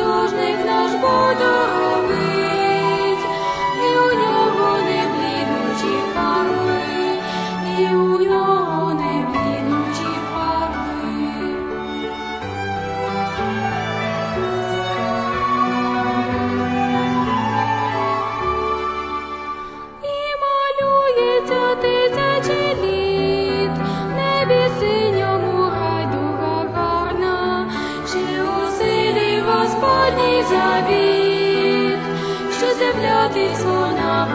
Потужних наш буде. Господній завіт, що земля тих свого